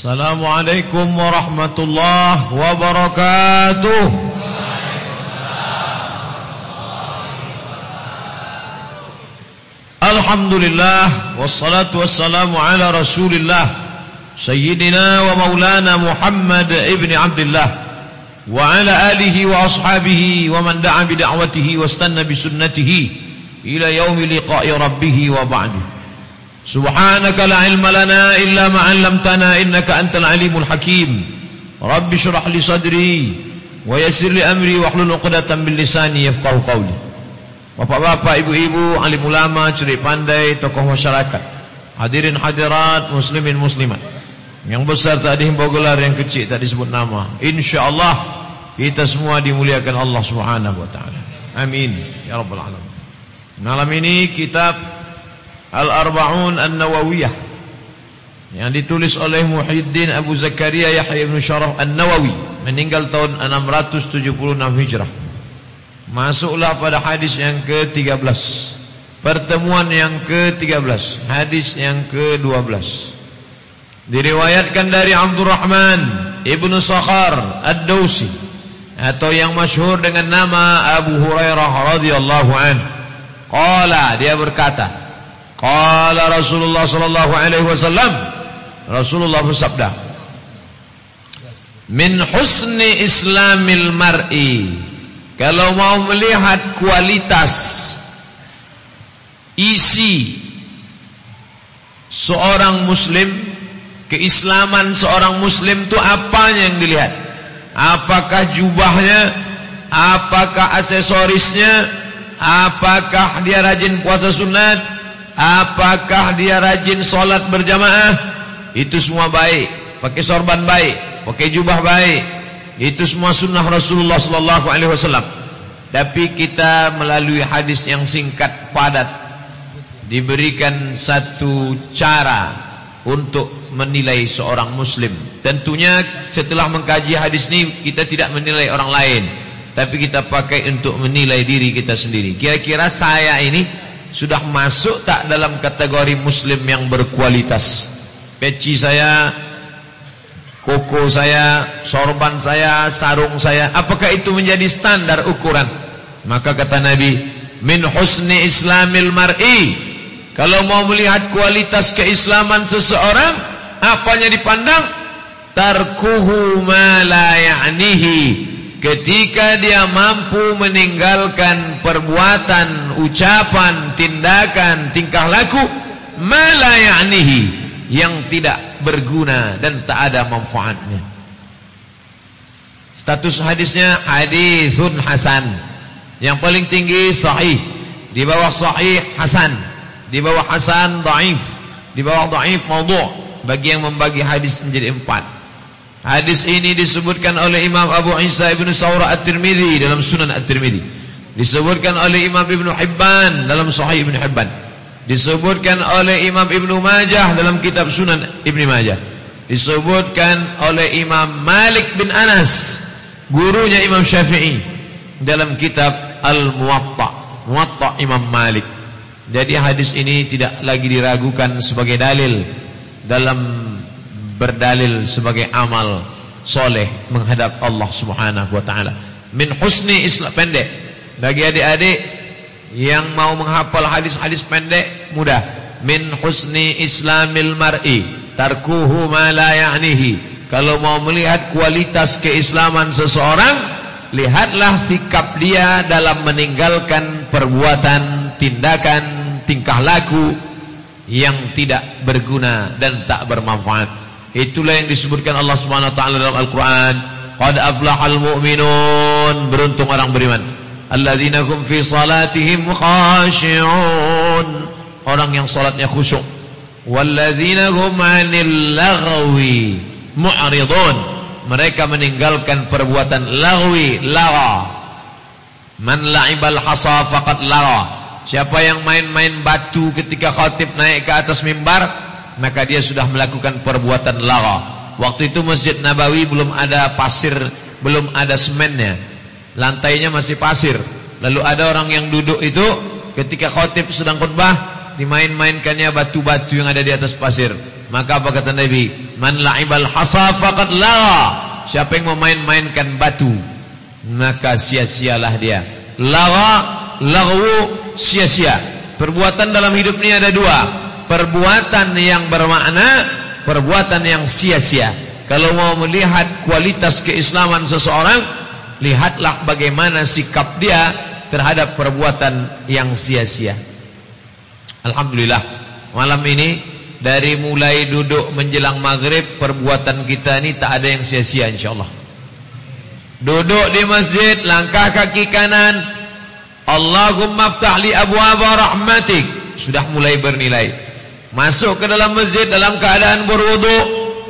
السلام عليكم ورحمة الله وبركاته. الحمد لله والصلاة والسلام على رسول الله سيدنا ومولانا محمد ابن عبد الله وعلى آله وأصحابه ومن دعا بدعوته واستنى بسنته إلى يوم لقاء ربه وبعده. Subhanaka la ilma lana illa ma'allamtana innaka antal alimul hakim. Rabbi shrah li sadri Wa yassir li amri wa hlul 'uqdatam min lisani yafqahu qawli. Bapak-bapak, ibu-ibu, alim ulama, cerik pandai, tokoh masyarakat. Hadirin hadirat, muslimin muslimat. Yang besar tak dihimbau gelar, yang kecil tak disebut nama. InsyaAllah kita semua dimuliakan Allah Subhanahu Wataala. Amin. Ya rabbal alamin. Malam ini kitab Al-Arba'un An-Nawawiyah yang ditulis oleh Muhyiddin Abu Zakaria Yahya bin Syaraf An-Nawawi meninggal tahun 676 Hijrah. Masuklah pada hadis yang ke-13. Pertemuan yang ke-13, hadis yang ke-12. Diriwayatkan dari Abdurrahman Ibnu Sakhar Ad-Dausi atau yang masyhur dengan nama Abu Hurairah radhiyallahu anhu. Qala dia berkata, Qala Rasulullah sallallahu alaihi wasallam. Rasulullah bersabda Min husni islamil mar'i. Kalau mau melihat kualitas Isi Seorang muslim Keislaman seorang muslim itu apanya yang dilihat? Apakah jubahnya? Apakah aksesorisnya? Apakah dia rajin puasa sunat Apakah dia rajin solat berjamaah? Itu semua baik. Pakai sorban baik. Pakai jubah baik. Itu semua sunnah Rasulullah Sallallahu Alaihi Wasallam. Tapi kita melalui hadis yang singkat padat Diberikan satu cara Untuk menilai seorang muslim. Tentunya setelah mengkaji hadis ini Kita tidak menilai orang lain. Tapi kita pakai untuk menilai diri kita sendiri. Kira-kira saya ini sudah masuk tak dalam kategori muslim yang berkualitas? Peci saya koko saya sorban saya sarung saya apakah itu menjadi standar ukuran? Maka kata nabi min husni islamil mar'i. Kalau mau melihat kualitas keislaman seseorang apanya dipandang? Tarkuhu ma la ya'nihi Ketika dia mampu meninggalkan perbuatan, ucapan, tindakan, tingkah laku malayanihi yang tidak berguna dan tak ada manfaatnya. Status hadisnya hadisun hasan. Yang paling tinggi sahih, di bawah sahih hasan, di bawah hasan dhaif, di bawah dhaif maudhu'. Bagi yang membagi hadis menjadi empat. Hadis ini disebutkan oleh Imam Abu Isa Ibn Sawra At-Tirmidhi dalam Sunan At-Tirmidhi. Disebutkan oleh Imam Ibn Hibban dalam Sahih Ibn Hibban. Disebutkan oleh Imam Ibn Majah dalam kitab Sunan Ibn Majah. Disebutkan oleh Imam Malik bin Anas, gurunya Imam Syafi'i dalam kitab Al-Muwatta. Muwatta Imam Malik. Jadi hadis ini tidak lagi diragukan sebagai dalil dalam berdalil sebagai amal soleh menghadap Allah Subhanahu wa taala. Min husni Islam pendek. Bagi adik-adik yang mau menghafal hadis-hadis pendek mudah. Min husni Islamil mar'i tarkuhu ma la ya'nihi. Kalau mau melihat kualitas keislaman seseorang, lihatlah sikap dia dalam meninggalkan perbuatan, tindakan, tingkah laku yang tidak berguna dan tak bermanfaat. Itulah yang disebutkan Allah Subhanahu wa taala dalam Al-Qur'an. Qad aflahal mu'minun, beruntung orang beriman. Alladzina hum fi salatihim khashi'un. Orang yang salatnya khusyuk. Walladzina hum 'anil laghwi mu'ridun. Mereka meninggalkan perbuatan laghwi, lagha. Man la'ibal hasa faqad lagha. Siapa yang main-main batu ketika khatib naik ke atas mimbar maka dia sudah melakukan perbuatan lara. Waktu itu Masjid Nabawi belum ada pasir, belum ada semennya. Lantainya masih pasir. Lalu ada orang yang duduk itu ketika khotib sedang khutbah dimain-mainkannya batu-batu yang ada di atas pasir. Maka apa kata Nabi? Man la'ibal hasa faqad lawa. Siapa yang memain-mainkan batu, maka sia-sialah dia. Lawa, lagu, sia-sia. Perbuatan dalam hidup ini ada dua. Perbuatan yang bermakna, perbuatan yang sia-sia. Kalau mau melihat kualitas keislaman seseorang, lihatlah bagaimana sikap dia terhadap perbuatan yang sia-sia. Alhamdulillah, malam ini dari mulai duduk menjelang maghrib, perbuatan kita ini tak ada yang sia-sia insyaAllah. Duduk di masjid, langkah kaki kanan, Allahumma ftah li abu rahmatik. Sudah mulai bernilai. Masuk ke dalam masjid dalam keadaan berwuduk,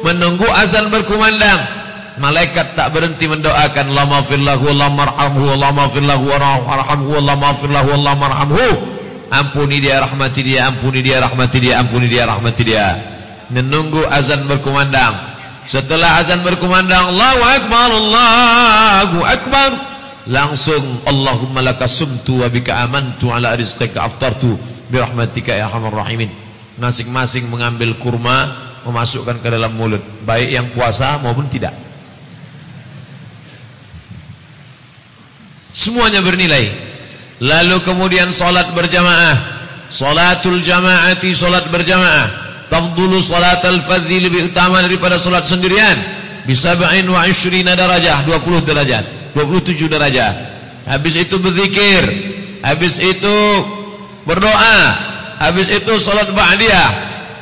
menunggu azan berkumandang. Malaikat tak berhenti mendoakan Allah maafirlahu Allah marhamhu Allah maafirlahu warhamhu Allah maafirlahu Allah marhamhu. Ampuni dia rahmati dia ampuni dia rahmati dia ampuni dia rahmati dia. Menunggu azan berkumandang. Setelah azan berkumandang Allahu akbar Allahu akbar. Langsung Allahumma lakasumtu wa bika amantu ala rizqika aftartu bi ya arhamar rahimin masing-masing mengambil kurma memasukkan ke dalam mulut. Baik yang puasa maupun tidak. Semuanya bernilai. Lalu kemudian solat berjamaah. Solatul jamaati solat berjamaah. Tafdulu solat al-fadhi lebih utama daripada solat sendirian. Bisa ba'in wa ishrina darajah 20 derajat 27 derajat. Habis itu berzikir. Habis itu berdoa habis itu solat ba'diyah.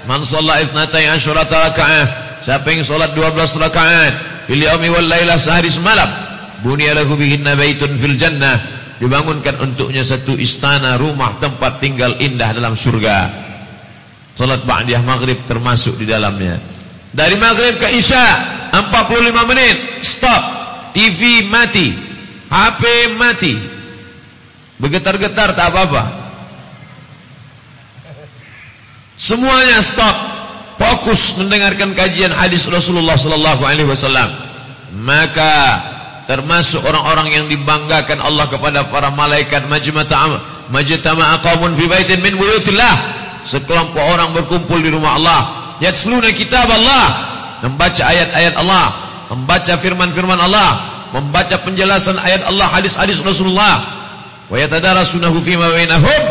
Man sholat isnatai asyurata raka'ah. Siapa yang sholat 12 raka'at Fil yaumi wal laylah sehari semalam Bunyalahu bihinna baitun fil jannah Dibangunkan untuknya satu istana Rumah tempat tinggal indah dalam surga Salat ba'diyah maghrib termasuk di dalamnya. Dari maghrib ke isya 45 menit Stop. TV mati HP mati. Bergetar-getar tak apa-apa Semuanya stop. Fokus mendengarkan kajian hadis Rasulullah sallallahu alaihi wasallam. Maka termasuk orang-orang yang dibanggakan Allah kepada para malaikat majmata majtama'a qaumun fi baitin min buyutillah. Sekelompok orang berkumpul di rumah Allah. Yatsluna kitab Allah. Membaca ayat-ayat Allah. Membaca firman-firman Allah. Membaca penjelasan ayat Allah hadis-hadis Rasulullah. Wa yatadarasunahu fima bainahum.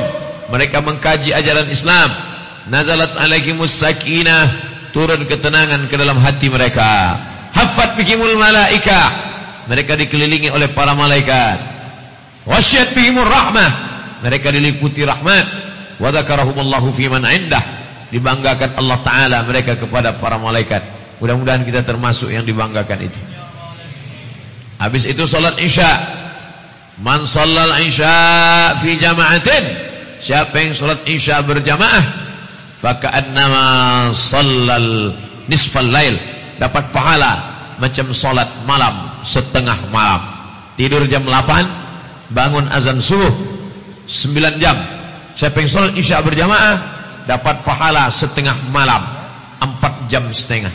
Mereka mengkaji ajaran Islam nazalat alaihimus sakinah. Turun ketenangan ke dalam hati mereka. Hafat bihimul malaika. Mereka dikelilingi oleh para malaikat. Wasyat bihimur rahmah. Mereka diliputi rahmat. Wa dzakarahumullahu fi man indah. Dibanggakan Allah taala mereka kepada para malaikat. Mudah-mudahan kita termasuk yang dibanggakan itu. Habis itu salat isya. Man shallal isya fi jama'atin. Siapa yang salat isya berjamaah faka'annama sallal nisfal lail. Dapat pahala macam solat malam setengah malam. Tidur jam 8 bangun azan subuh 9 jam. Siapa yang solat isya berjamaah dapat pahala setengah malam 4 jam setengah.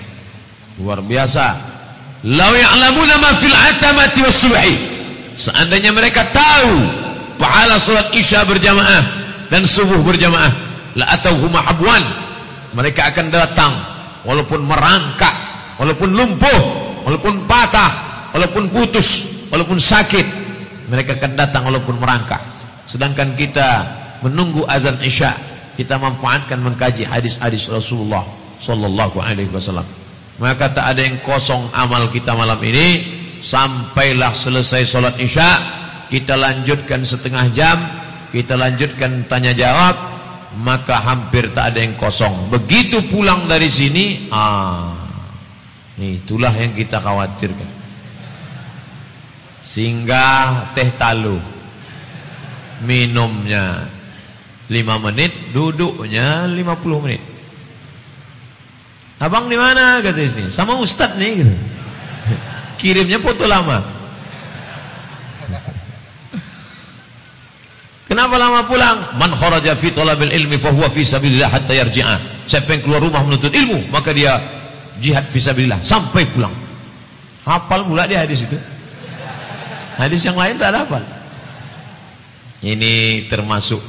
Luar biasa. Lau ya'lamuna ma fil atamati was subhi. Seandainya mereka tahu pahala solat isya berjamaah dan subuh berjamaah la atauhum habwan. Mereka akan datang. Walaupun merangkak walaupun lumpuh walaupun patah walaupun putus walaupun sakit mereka akan datang walaupun merangkak. Sedangkan kita menunggu azan isya kita manfaatkan mengkaji hadis-hadis Rasulullah sallallahu alaihi wasallam. Maka tak ada yang kosong amal kita malam ini. Sampailah selesai solat isya kita lanjutkan setengah jam kita lanjutkan tanya jawab maka hampir tak ada yang kosong. Begitu pulang dari sini, ah, itulah yang kita khawatirkan. Singgah teh talu, minumnya lima menit, duduknya lima puluh menit. Abang di mana kata istri? Sama ustad nih. Gitu. Kirimnya foto lama. Kenapa lama pulang? Man kharaja fi talabil ilmi fa huwa fi sabilillah hatta yarji'a. Siapa yang keluar rumah menuntut ilmu, maka dia jihad fi sabilillah sampai pulang. Hafal pula dia hadis itu. Hadis yang lain tak hafal. Ini termasuk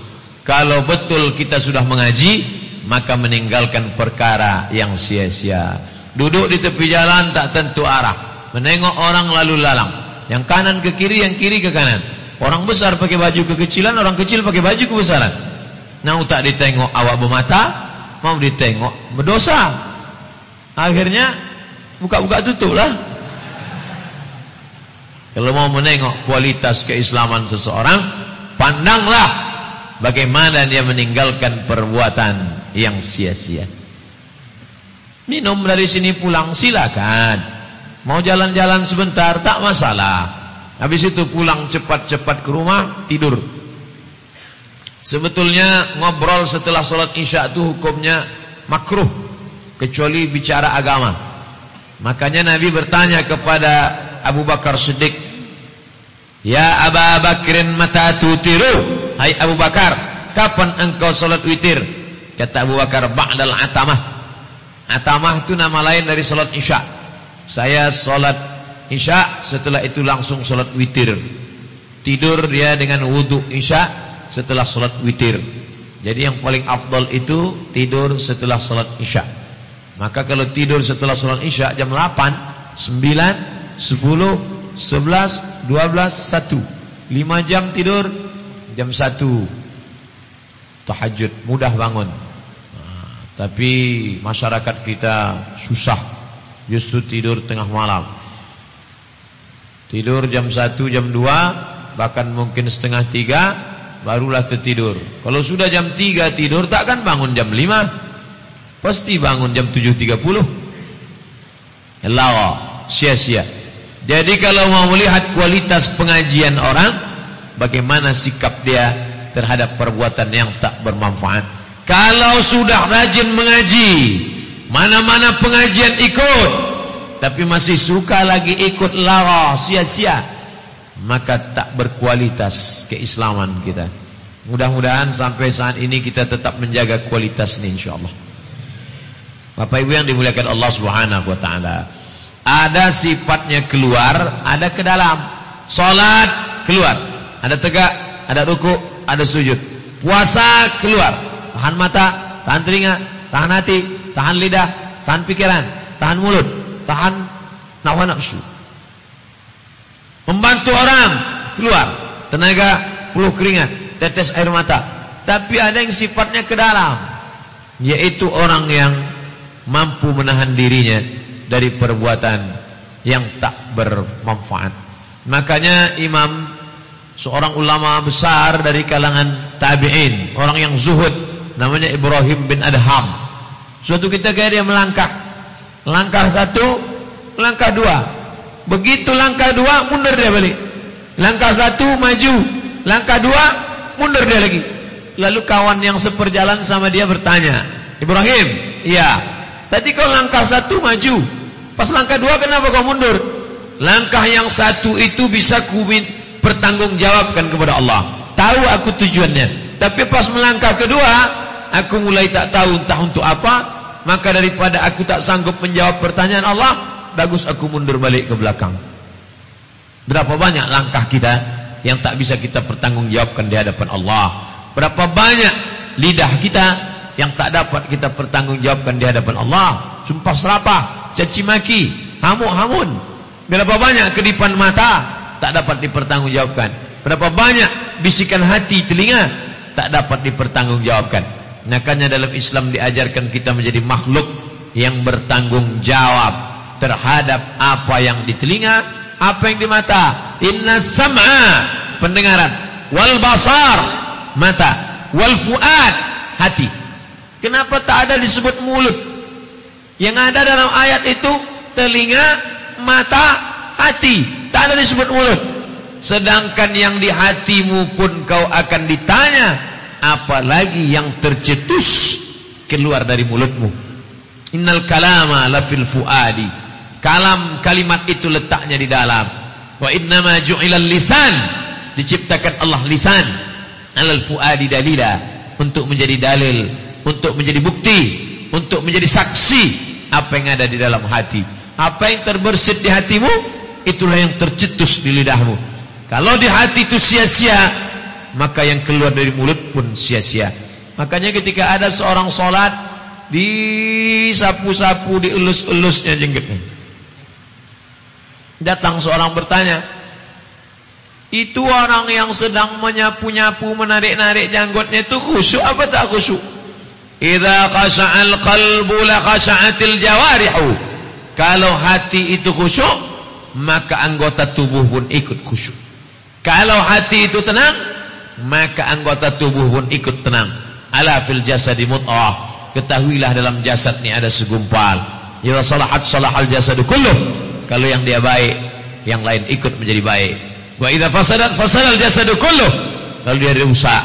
kalau betul kita sudah mengaji, maka meninggalkan perkara yang sia-sia. Duduk di tepi jalan tak tentu arah. Menengok orang lalu lalang. Yang kanan ke kiri, yang kiri ke kanan. Orang besar pakai baju kekecilan, orang kecil pakai baju kebesaran. Nah, tak ditengok awak bermata, mau ditengok berdosa. Akhirnya buka-buka tutuplah. Kalau mau menengok kualitas keislaman seseorang, pandanglah bagaimana dia meninggalkan perbuatan yang sia-sia. Minum dari sini pulang silakan. Mau jalan-jalan sebentar tak masalah. Habis itu pulang cepat-cepat ke rumah tidur. Sebetulnya ngobrol setelah sholat isya itu hukumnya makruh kecuali bicara agama. Makanya Nabi bertanya kepada Abu Bakar Siddiq Ya Abu Bakrin mata tutiru Hai Abu Bakar Kapan engkau solat witir Kata Abu Bakar Ba'dal atamah Atamah itu nama lain dari solat isya Saya solat isya Setelah itu langsung solat witir Tidur dia dengan wudhu isya Setelah solat witir Jadi yang paling afdal itu Tidur setelah solat isya Maka kalau tidur setelah solat isya Jam 8 9 sepuluh, sebelas, dua belas, satu. Lima jam tidur, jam satu. Tahajud, mudah bangun. Nah, tapi masyarakat kita susah. Justru tidur tengah malam. Tidur jam satu, jam dua, bahkan mungkin setengah tiga, barulah tertidur. Kalau sudah jam tiga tidur, takkan bangun jam lima. Pasti bangun jam tujuh tiga puluh. Lawa, sia-sia. Jadi kalau mau melihat kualitas pengajian orang Bagaimana sikap dia terhadap perbuatan yang tak bermanfaat Kalau sudah rajin mengaji Mana-mana pengajian ikut Tapi masih suka lagi ikut lara sia-sia Maka tak berkualitas keislaman kita Mudah-mudahan sampai saat ini kita tetap menjaga kualitas ini insyaAllah Bapak Ibu yang dimuliakan Allah Subhanahu Wa Taala. Ada sifatnya keluar, ada ke dalam. Salat keluar, ada tegak, ada ruku, ada sujud. Puasa keluar, tahan mata, tahan telinga, tahan hati, tahan lidah, tahan pikiran, tahan mulut, tahan nawa nafsu. Membantu orang keluar, tenaga, puluh keringat, tetes air mata. Tapi ada yang sifatnya ke dalam, yaitu orang yang mampu menahan dirinya dari perbuatan yang tak bermanfaat. Makanya imam seorang ulama besar dari kalangan tabi'in, orang yang zuhud, namanya Ibrahim bin Adham. Suatu ketika dia melangkah. Langkah satu, langkah dua. Begitu langkah dua, mundur dia balik. Langkah satu, maju. Langkah dua, mundur dia lagi. Lalu kawan yang seperjalan sama dia bertanya, Ibrahim, iya. Tadi kau langkah satu maju, Pas langkah dua kenapa kau mundur? Langkah yang satu itu bisa ku pertanggungjawabkan kepada Allah. Tahu aku tujuannya. Tapi pas melangkah kedua, aku mulai tak tahu entah untuk apa. Maka daripada aku tak sanggup menjawab pertanyaan Allah, bagus aku mundur balik ke belakang. Berapa banyak langkah kita yang tak bisa kita pertanggungjawabkan di hadapan Allah? Berapa banyak lidah kita yang tak dapat kita pertanggungjawabkan di hadapan Allah? Sumpah serapah caci maki, hamuk-hamun. Berapa banyak kedipan mata tak dapat dipertanggungjawabkan. Berapa banyak bisikan hati telinga tak dapat dipertanggungjawabkan. Makanya dalam Islam diajarkan kita menjadi makhluk yang bertanggung jawab terhadap apa yang di telinga, apa yang di mata. Inna sam'a pendengaran, wal basar mata, wal fuad hati. Kenapa tak ada disebut mulut? Yang ada dalam ayat itu telinga, mata, hati. Tak ada disebut mulut. Sedangkan yang di hatimu pun kau akan ditanya. Apalagi yang tercetus keluar dari mulutmu. Innal kalama lafil fuadi. Kalam kalimat itu letaknya di dalam. Wa innama ju'ilal lisan. Diciptakan Allah lisan. Alal fuadi dalila. Untuk menjadi dalil. Untuk menjadi bukti. Untuk menjadi saksi apa yang ada di dalam hati. Apa yang terbersit di hatimu, itulah yang tercetus di lidahmu. Kalau di hati itu sia-sia, maka yang keluar dari mulut pun sia-sia. Makanya ketika ada seorang solat, disapu-sapu, dielus-elusnya jenggotnya. Datang seorang bertanya, itu orang yang sedang menyapu-nyapu, menarik-narik janggutnya itu khusyuk apa tak khusyuk? Idza khasha'al qalbu la khasha'atil jawarihu. Kalau hati itu khusyuk, maka anggota tubuh pun ikut khusyuk. Kalau hati itu tenang, maka anggota tubuh pun ikut tenang. Ala fil jasadi mut'ah. Ketahuilah dalam jasad ini ada segumpal. Ya salahat salahal jasadu kulluh. Kalau yang dia baik, yang lain ikut menjadi baik. Wa idza fasadat fasadal jasadu kulluh. Kalau dia rusak,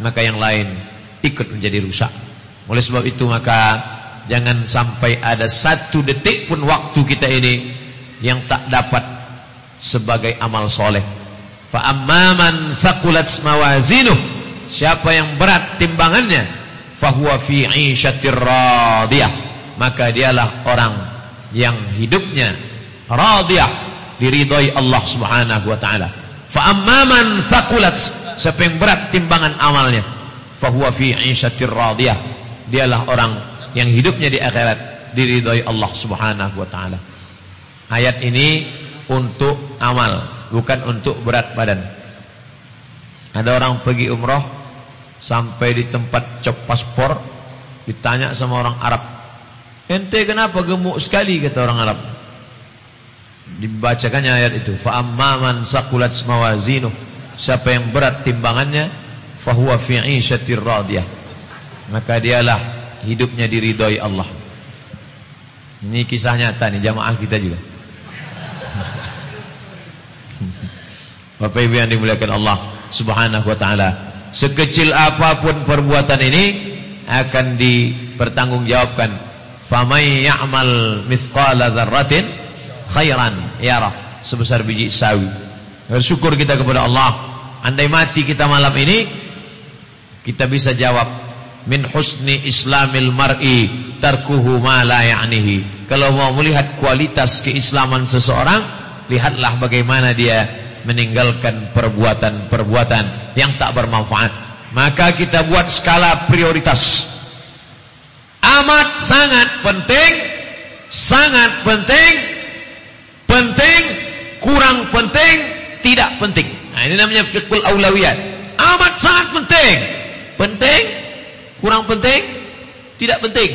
maka yang lain ikut menjadi rusak. Oleh sebab itu maka jangan sampai ada satu detik pun waktu kita ini yang tak dapat sebagai amal soleh. Fa amman saqulat mawazinuh siapa yang berat timbangannya fahuwa fi 'ishatir radiyah maka dialah orang yang hidupnya radiyah diridhoi Allah Subhanahu wa taala. Fa amman thaqulat siapa yang berat timbangan amalnya fa huwa fi 'ishatir radiyah. Dialah orang yang hidupnya di akhirat diridhoi Allah Subhanahu wa taala. Ayat ini untuk amal, bukan untuk berat badan. Ada orang pergi umrah sampai di tempat cop paspor ditanya sama orang Arab. Ente kenapa gemuk sekali kata orang Arab? dibacakannya ayat itu fa amman saqulat mawazinuh siapa yang berat timbangannya fa huwa fi 'ishatir radiyah maka dialah hidupnya diridhoi Allah ini kisah nyata nih jamaah kita juga Bapak Ibu yang dimuliakan Allah Subhanahu wa taala sekecil apapun perbuatan ini akan dipertanggungjawabkan famay ya'mal mithqala dzarratin khairan yarah sebesar biji sawi. Bersyukur kita kepada Allah. Andai mati kita malam ini kita bisa jawab min husni islamil mar'i tarkuhu ma la ya'nihi. Kalau mau melihat kualitas keislaman seseorang, lihatlah bagaimana dia meninggalkan perbuatan-perbuatan yang tak bermanfaat. Maka kita buat skala prioritas. Amat sangat penting, sangat penting penting, kurang penting, tidak penting. Nah, ini namanya fiqhul aulawiyat. Amat sangat penting. Penting, kurang penting, tidak penting.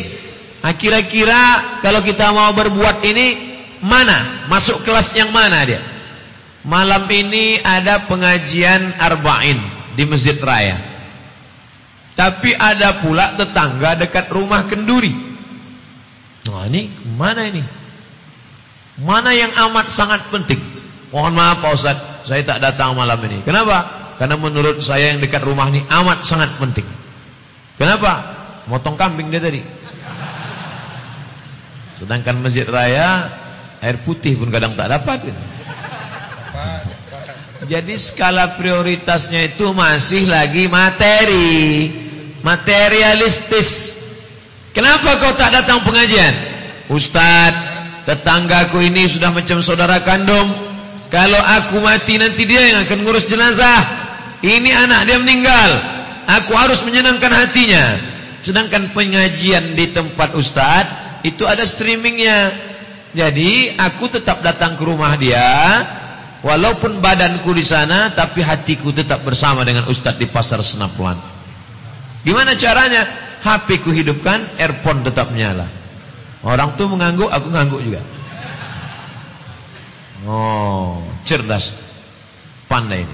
Kira-kira kalau kita mau berbuat ini mana? Masuk kelas yang mana dia? Malam ini ada pengajian arba'in di Masjid Raya. Tapi ada pula tetangga dekat rumah kenduri. Nah, ini mana ini? Mana yang amat sangat penting? Mohon maaf Pak Ustaz, saya tak datang malam ini. Kenapa? Karena menurut saya yang dekat rumah ini amat sangat penting. Kenapa? Motong kambing dia tadi. Sedangkan masjid raya air putih pun kadang tak dapat. Jadi skala prioritasnya itu masih lagi materi, materialistis. Kenapa kau tak datang pengajian? Ustaz, tetanggaku ini sudah macam saudara kandung. Kalau aku mati nanti dia yang akan ngurus jenazah. Ini anak dia meninggal. Aku harus menyenangkan hatinya. Sedangkan pengajian di tempat ustaz itu ada streamingnya. Jadi aku tetap datang ke rumah dia. Walaupun badanku di sana, tapi hatiku tetap bersama dengan ustaz di pasar Senapuan. Gimana caranya? HP ku hidupkan, earphone tetap menyala. Orang tu mengangguk, aku ngangguk juga. Oh, cerdas. Pandai.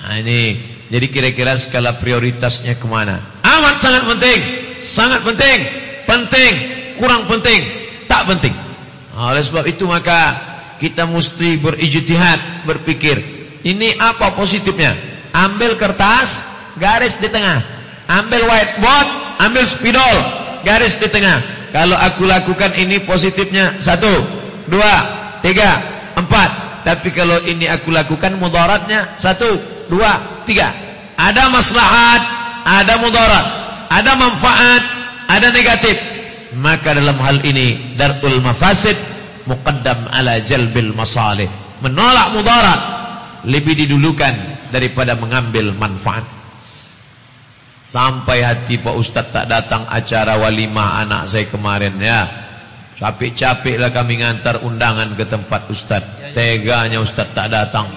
Nah, ini jadi kira-kira skala prioritasnya kemana? Amat sangat penting, sangat penting, penting, kurang penting, tak penting. Oleh sebab itu maka kita mesti berijtihad, berpikir. Ini apa positifnya? Ambil kertas, garis di tengah. Ambil whiteboard, ambil spidol, garis di tengah. Kalau aku lakukan ini positifnya Satu Dua Tiga Empat Tapi kalau ini aku lakukan mudaratnya Satu Dua Tiga Ada maslahat Ada mudarat Ada manfaat Ada negatif Maka dalam hal ini Darul mafasid Muqaddam ala jalbil masalih Menolak mudarat Lebih didulukan Daripada mengambil manfaat Sampai hati Pak Ustaz tak datang acara walimah anak saya kemarin ya. Capek-capeklah kami ngantar undangan ke tempat Ustaz. Teganya Ustaz tak datang.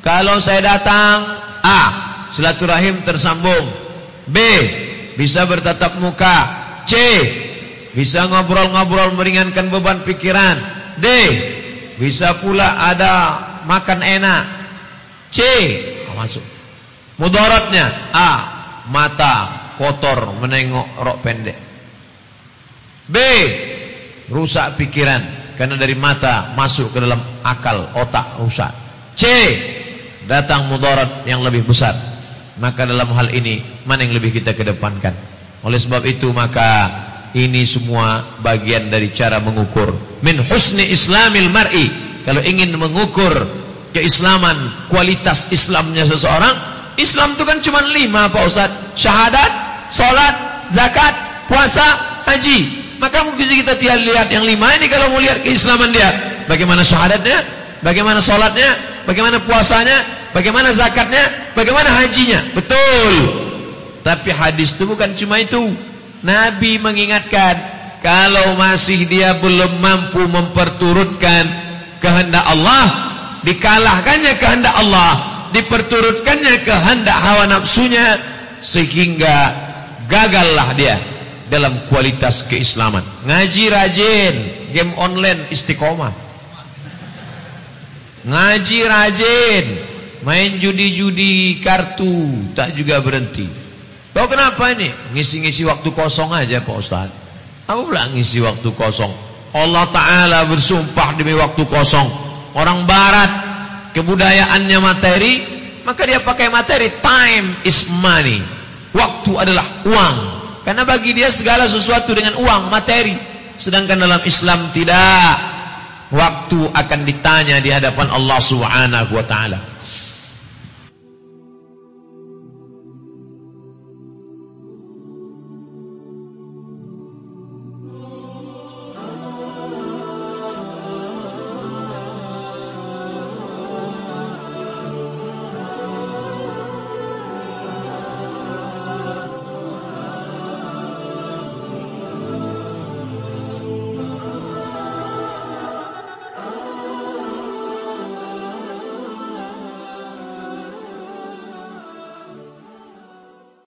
Kalau saya datang, A. Silaturahim tersambung. B. Bisa bertatap muka. C. Bisa ngobrol-ngobrol meringankan beban pikiran. D. Bisa pula ada makan enak. C. Oh, masuk. Mudaratnya A. Mata kotor menengok rok pendek. B. Rusak pikiran karena dari mata masuk ke dalam akal otak rusak. C. Datang mudarat yang lebih besar. Maka dalam hal ini mana yang lebih kita kedepankan? Oleh sebab itu maka ini semua bagian dari cara mengukur. Min husni islamil mar'i. Kalau ingin mengukur keislaman kualitas Islamnya seseorang Islam itu kan cuma lima Pak Ustaz. Syahadat, solat, zakat, puasa, haji. Maka mungkin kita tidak lihat yang lima ini kalau mau lihat keislaman dia. Bagaimana syahadatnya? Bagaimana solatnya? Bagaimana puasanya? Bagaimana zakatnya? Bagaimana hajinya? Betul. Tapi hadis itu bukan cuma itu Nabi mengingatkan kalau masih dia belum mampu memperturutkan kehendak Allah, dikalahkannya kehendak Allah, diperturutkannya kehendak hawa nafsunya sehingga gagallah dia dalam kualitas keislaman. Ngaji rajin, game online istiqomah. Ngaji rajin, main judi-judi kartu tak juga berhenti. Kau kenapa ini? Ngisi-ngisi waktu kosong aja Pak Ustaz. Apa pula ngisi waktu kosong? Allah Ta'ala bersumpah demi waktu kosong. Orang barat, kebudayaannya materi, maka dia pakai materi. Time is money. Waktu adalah uang. Karena bagi dia segala sesuatu dengan uang, materi. Sedangkan dalam Islam tidak. Waktu akan ditanya di hadapan Allah Subhanahu Wa Ta'ala.